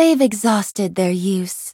They've exhausted their use.